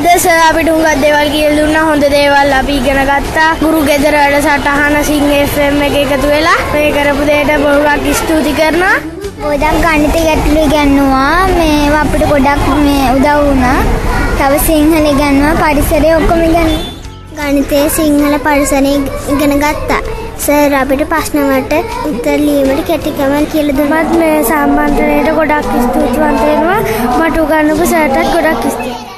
අද සර් අපිට හුඟක් දේවල් කියලා දුන්නා හොඳ දේවල් අපි ඉගෙන ගත්තා ගුරු ගෙදර වැඩසටහන සිංහ FM එක එකතු වෙලා මේ කරපු දෙයට බොහොමක් ස්තුති කරනවා ගොඩක් ගණිත ගැටලු ඉගන්නවා මේ අපිට ගොඩක් මේ උදව් වුණා. තව සිංහල ඉගන්නවා පරිසරය ඔක්කොම ඉගන්නවා. ගණිතයේ සිංහල පරිසරය ඉගෙන ගත්තා. සර් අපිට ප්‍රශ්න වලට උත්තර ලියීමට කැටිකම කියලා දුන්නා. මත් මේ සම්බන්ධනයට ගොඩක් ස්තුතිවන්ත වෙනවා මට උගන්වපු සර්ටත් ගොඩක් ස්තුතියි